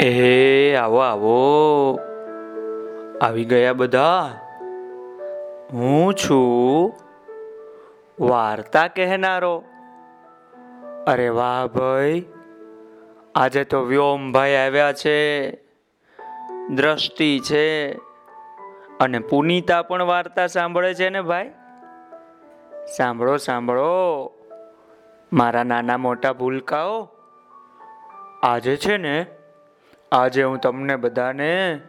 એ, આવો આવો. આવી ગયા બધા? હું છું વાર્તા કહેનારો. અરે વાહ ભાઈ, આજે તો વ્યોમભાઈ આવ્યા છે. દ્રષ્ટિ છે. અને પુનિતા પણ વાર્તા સાંભળે છે ને ભાઈ? સાંભળો સાંભળો. મારા નાના મોટા ભૂલકાઓ. આજે છે ને આજે હું તમને બધાને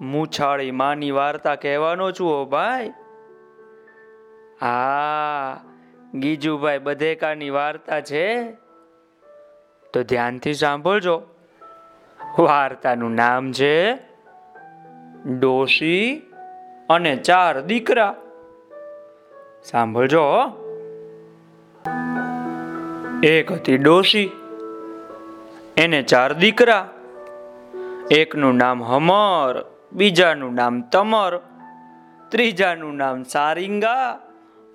મૂછાળી માની વાર્તા કહેવાનો છું હો ભાઈ. હા, ગીજુભાઈ બધેકાની વાર્તા છે. તો ધ્યાનથી સાંભળજો. વાર્તાનું નામ છે ડોશી અને ચાર દીકરા. સાંભળજો. એક હતી ડોશી, એને ચાર દીકરા. એકનું નામ હમર, બીજાનું નામ તમર, ત્રીજાનું નામ સારિંગા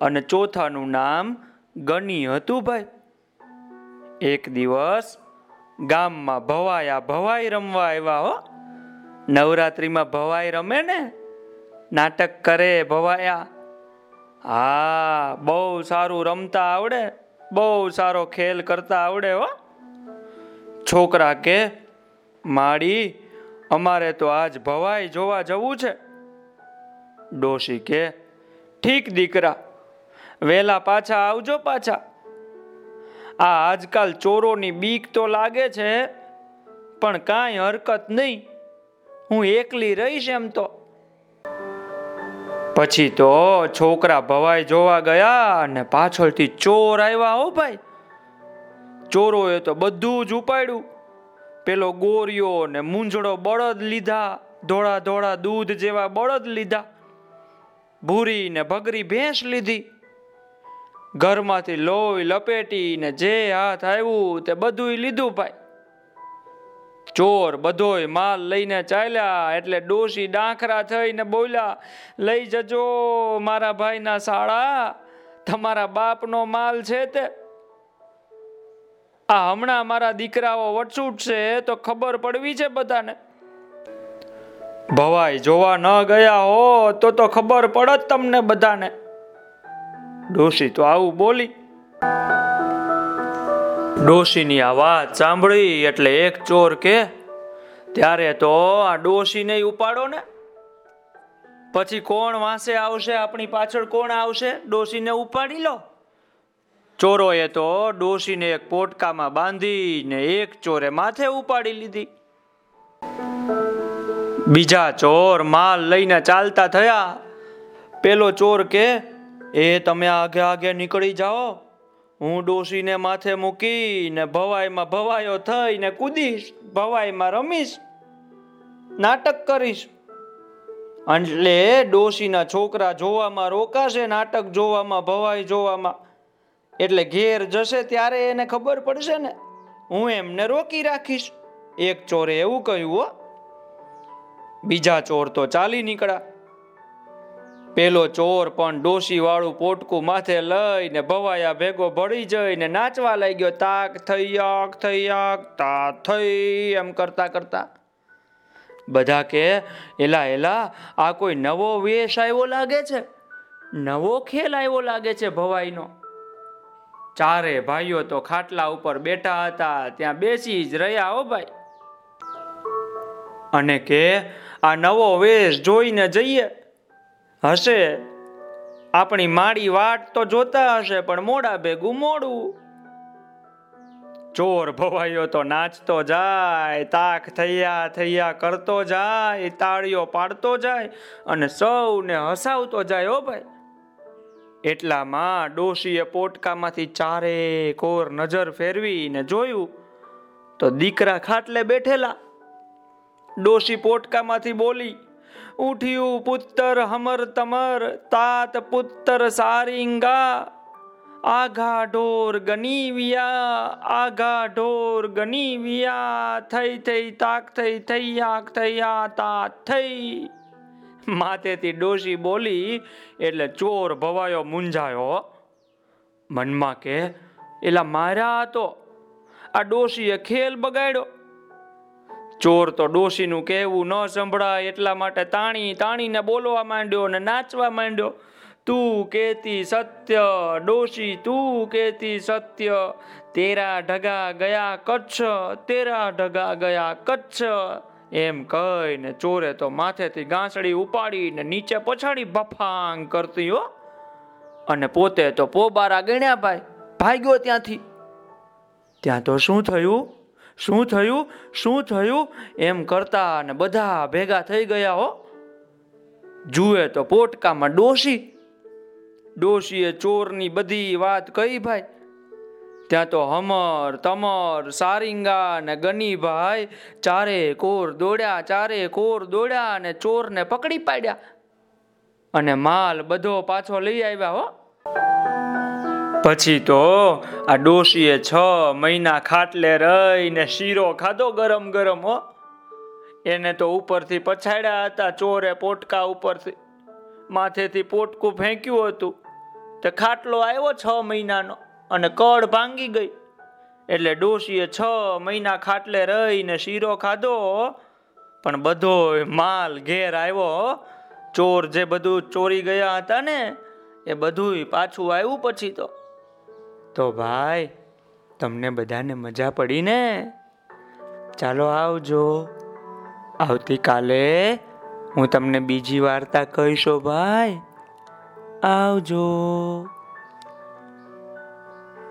અને ચોથાનું નામ ગની હતું ભાઈ. એક દિવસ ગામમાં ભવાયા, ભવાઈ રમવા આવ્યા હો. નવરાત્રિમાં ભવાઈ રમે ને? નાટક કરે, ભવાયા. હા, બહુ સારું રમતા આવડે, બહુ સારો ખેલ કરતા આવડે હો. છોકરા કે, માડી અમારે તો આજ ભવાઈ જોવા જવું છે. ડોશી કે, ઠીક દીકરા, વેલા પાછા આવજો પાછા. આ આજકાલ ચોરોની બીક તો લાગે છે, પણ કાંઈ હરકત નહીં. હું એકલી રહીશ એમ તો. પછી તો છોકરા ભવાઈ જોવા ગયા અને પાછળથી ચોર આવ્યા હો ભાઈ. ચોરોએ તો બધું જ ઉપાડ્યું. પેલો ગોરિયો ને મૂંઝડો બળદ લીધા, ધોળા ધોળા દૂધ જેવા બળદ લીધા. ભૂરી ને ભગરી ભેંસ લીધી. ઘરમાંથી લોહી લપેટી ને જે હાથ આવ્યું તે બધુંય લીધું ભાઈ. ચોર બધોય માલ લઈને ચાલ્યા, એટલે ડોશી ડાંખરા થઈને બોલ્યા, લઈ જજો મારા ભાઈના શાળા, તમારા બાપનો માલ છે તે. આ હમણાં મારા દીકરાઓ વટસૂટ છે, તો ખબર પડવી છે બધાને. ભવાઈ, જોવા ન ગયા હો તો તો ખબર પડત તમને બધાને. ડોશી, તો આવું બોલી. ડોશીની આ વાત સાંભળી એટલે એક ચોર કે, ત્યારે તો આ ડોશીને ઉપાડો ને. પછી કોણ વાંસે આવશે? આપણી પાછળ કોણ આવશે? ડોશીને ઉપાડી લો. ચોરોએ તો ડોશીને એક પોટકામાં બાંધીને એક ચોરે માથે ઉપાડી લીધી. બીજા ચોર માલ લઈને ચાલતા થયા. પેલો ચોર કે, એ તમે આગે આગે નીકળી જાઓ. હું ડોશીને માથે મૂકીને ભવાઈમાં ભવાયો થઈને કૂદીશ, ભવાઈમાં રમીશ, નાટક કરીશ. એટલે ડોશીના છોકરા જોવામાં રોકાશે, નાટક જોવામાં, ભવાઈ જોવામાં. એટલે ઘેર જશે ત્યારે એને ખબર પડશે ને. હું એમને રોકી રાખીશ. એક ચોરે એવું કહ્યું, હો. બીજા ચોર તો ચાલી નીકળ્યા. પેલો ચોર પણ ડોસી વાળું પોટકું માથે લઈને ભવાયા ભેગો ભળી જઈને નાચવા લાગ્યો, તાક થૈયાક થૈયાક તા થઈ, એમ કરતા કરતા. બધા કે, એલા એલા, આ કોઈ નવો વેશ આવ્યો લાગે છે? નવો ખેલ આવ્યો લાગે છે ભવાઈનો? ચારે ભાઈઓ તો ખાટલા ઉપર બેઠા હતા, ત્યાં બેસી જ રહ્યા હો ભાઈ. અને કે, આ નવો વેશ જોઈને જઈએ. હશે. આપણી માડી વાટ તો જોતા હશે, પણ મોડા ભેગું મોડું. ચોર ભવાયો તો નાચતો જાય, તાક થયા થયા કરતો જાય, તાળીઓ પાડતો જાય અને સૌને હસાવતો જાય હો ભાઈ. એટલામાં ડોશીએ પોટકામાંથી ચારે કોર નજર ફેરવીને જોયું તો દીકરા ખાટલે બેઠેલા. ડોશી પોટકામાંથી બોલી, ઉઠ્યું પુત્તર હમર તમર, તાત પુત્તર સારિંગા. આઘા ઢોર ગનીવિયા, આઘા ઢોર ગનીવિયા. થઈ થઈ તાક થઈ થઈ, આક થઈ થૈયા તાત થઈ. માથેથી ડોશી બોલી એટલે ચોર ભવાયો મૂંઝાયો. મનમાં કે, એલા મારા હતો. આ ડોશીએ ખેલ બગાડ્યો. ચોર તો ડોશીનું કહેવું ન સંભળાય, એટલા માટે તાણી તાણીને બોલવા માંડ્યો ને નાચવા માંડ્યો. તું કેતી સત્ય, ડોશી, તું કેતી સત્ય. તેરા ઢગા ગયા કચ્છ, તેરા ઢગા ગયા કચ્છ. એમ કહીને ચોરે તો માથેથી ગાંસડી ઉપાડીને નીચે પછાડી બફાંગ કરતી હો. અને પોતે તો પોબારા ગણ્યા ભાઈ, ભાગ્યો ત્યાંથી. ત્યાં તો શું થયું? શું થયું? શું થયું? એમ કરતા અને બધા ભેગા થઈ ગયા હો. જુએ તો પોટકામાં ડોશી. ડોશીએ ચોરની બધી વાત કહી ભાઈ ત્યાં તો હમર, તમર, સારિંગા ને ગનીભાઈ ચારે કોર દોડ્યા, ચારે કોર દોડ્યા અને ચોરને પકડી પાડ્યા. અને માલ બધો પાછો લઈ આવ્યા હો. પછી તો આ ડોશીએ છ મહિના ખાટલે રહીને શીરો ખાધો ગરમ ગરમ હો. એને તો ઉપરથી પછાડ્યા હતા ચોરે પોટકા ઉપરથી. માથેથી પોટકું ફેંક્યું હતું. તે ખાટલો આવ્યો છ મહિનાનો. અને કડ ભાંગી ગઈ. એટલે ડોશીએ છ મહિના ખાટલે રહીને શીરો ખાધો, પણ બધો માલ ઘેર આવ્યો. ચોર જે બધું ચોરી ગયા હતા ને, એ બધું પાછું આવ્યું પછી તો. તો ભાઈ, તમને બધાને મજા પડી ને? ચાલો આવજો. આવતીકાલે હું તમને બીજી વાર્તા કહીશો ભાઈ. આવજો.